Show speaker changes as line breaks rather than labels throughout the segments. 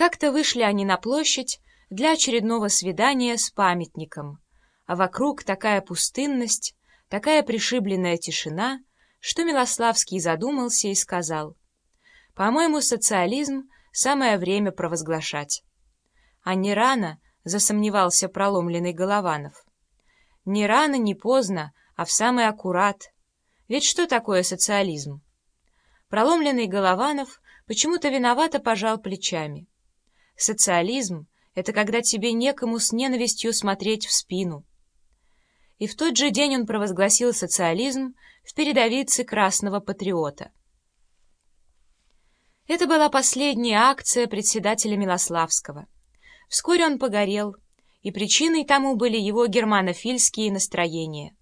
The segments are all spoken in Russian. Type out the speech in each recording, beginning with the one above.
Как-то вышли они на площадь для очередного свидания с памятником, а вокруг такая пустынность, такая пришибленная тишина, что Милославский задумался и сказал, «По-моему, социализм самое время провозглашать». «А не рано», — засомневался проломленный Голованов. «Не рано, не поздно, а в самый аккурат. Ведь что такое социализм?» Проломленный Голованов почему-то виновато пожал плечами. Социализм — это когда тебе некому с ненавистью смотреть в спину. И в тот же день он провозгласил социализм в передовице Красного Патриота. Это была последняя акция председателя Милославского. Вскоре он погорел, и причиной тому были его германофильские настроения.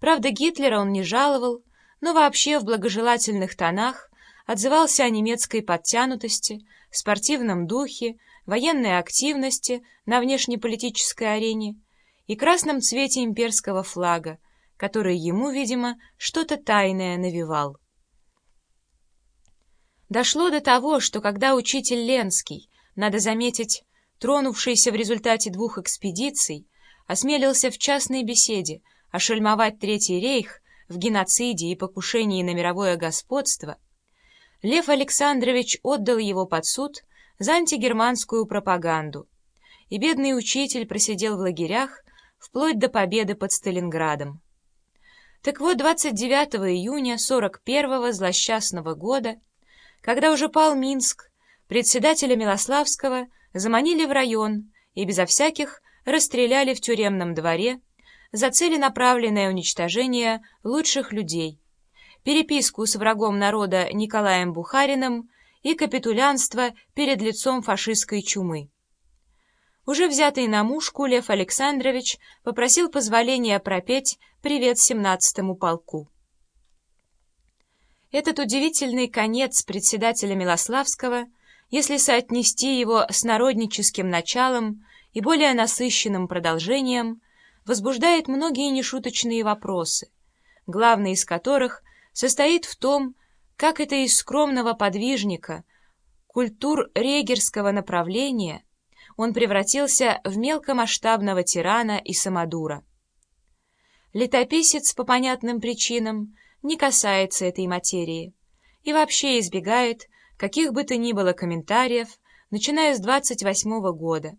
Правда, Гитлера он не жаловал, но вообще в благожелательных тонах отзывался о немецкой подтянутости, спортивном духе, военной активности на внешнеполитической арене и красном цвете имперского флага, который ему, видимо, что-то тайное навевал. Дошло до того, что когда учитель Ленский, надо заметить, тронувшийся в результате двух экспедиций, осмелился в частной беседе ошельмовать Третий рейх в геноциде и покушении на мировое господство, Лев Александрович отдал его под суд за антигерманскую пропаганду, и бедный учитель просидел в лагерях вплоть до победы под Сталинградом. Так вот, 29 июня 41-го злосчастного года, когда уже пал Минск, председателя Милославского заманили в район и безо всяких расстреляли в тюремном дворе за целенаправленное уничтожение лучших людей – переписку с врагом народа Николаем Бухариным и капитулянство перед лицом фашистской чумы. Уже взятый на мушку Лев Александрович попросил позволения пропеть «Привет семнадцатому полку». Этот удивительный конец председателя Милославского, если соотнести его с народническим началом и более насыщенным продолжением, возбуждает многие нешуточные вопросы, главный из которых состоит в том, как это из скромного подвижника, культур регерского направления, он превратился в мелкомасштабного тирана и самодура. Летописец по понятным причинам не касается этой материи и вообще избегает каких бы то ни было комментариев, начиная с 28 -го года,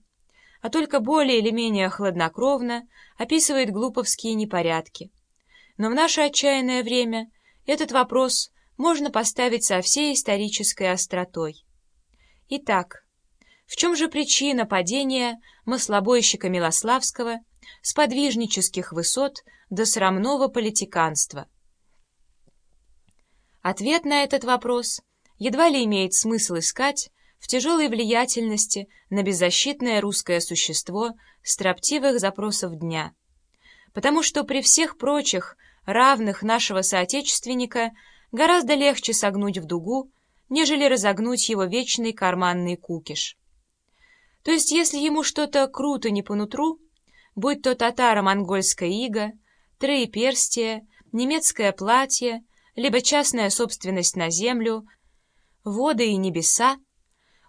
а только более или менее хладнокровно описывает глуповские непорядки. Но в наше отчаянное время этот вопрос можно поставить со всей исторической остротой. Итак, в чем же причина падения маслобойщика Милославского с подвижнических высот до срамного политиканства? Ответ на этот вопрос едва ли имеет смысл искать в тяжелой влиятельности на беззащитное русское существо строптивых запросов дня, потому что при всех прочих равных нашего соотечественника гораздо легче согнуть в дугу, нежели разогнуть его вечный карманный кукиш. То есть, если ему что-то круто не по нутру, будь то татаро-монгольская ига, троеперстие, немецкое платье, либо частная собственность на землю, воды и небеса,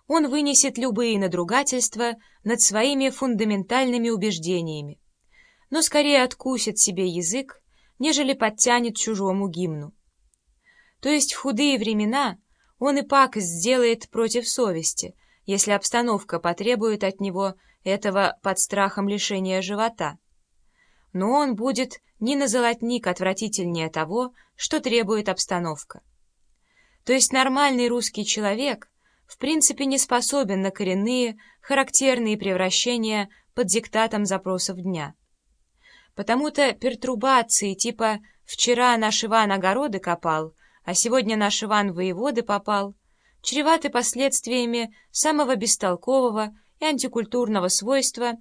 он вынесет любые надругательства над своими фундаментальными убеждениями, но скорее откусит себе язык нежели подтянет чужому гимну. То есть в худые времена он и пакость сделает против совести, если обстановка потребует от него этого под страхом лишения живота. Но он будет ни на золотник отвратительнее того, что требует обстановка. То есть нормальный русский человек в принципе не способен на коренные, характерные превращения под диктатом запросов дня. Потому-то пертурбации типа «вчера наш Иван огороды копал», а сегодня наш Иван воеводы попал, чреваты последствиями самого бестолкового и антикультурного свойства,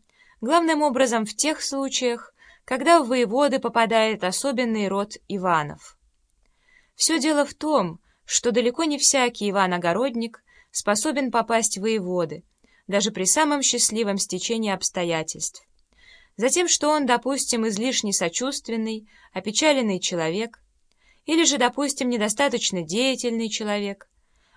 главным образом в тех случаях, когда в воеводы попадает особенный род Иванов. Все дело в том, что далеко не всякий Иван-огородник способен попасть в воеводы, даже при самом счастливом стечении обстоятельств. Затем, что он, допустим, излишне сочувственный, опечаленный человек, или же, допустим, недостаточно деятельный человек,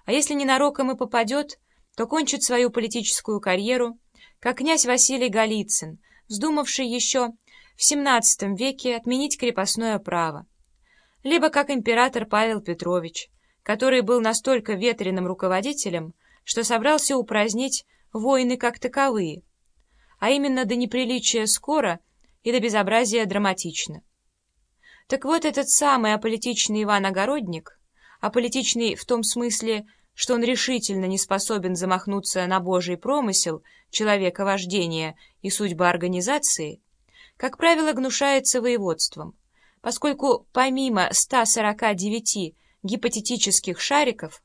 а если ненароком и попадет, то кончит свою политическую карьеру, как князь Василий Голицын, вздумавший еще в XVII веке отменить крепостное право, либо как император Павел Петрович, который был настолько ветреным руководителем, что собрался упразднить войны как таковые, а именно до неприличия скоро и до безобразия драматично. Так вот этот самый аполитичный Иван Огородник, аполитичный в том смысле, что он решительно не способен замахнуться на божий промысел человека вождения и судьба организации, как правило, гнушается воеводством, поскольку помимо 149 гипотетических шариков,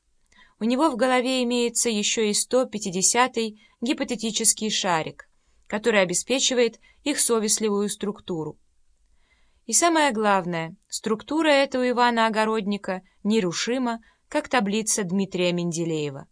у него в голове имеется еще и 150-й гипотетический шарик, который обеспечивает их совестливую структуру. И самое главное, структура этого Ивана Огородника нерушима, как таблица Дмитрия Менделеева.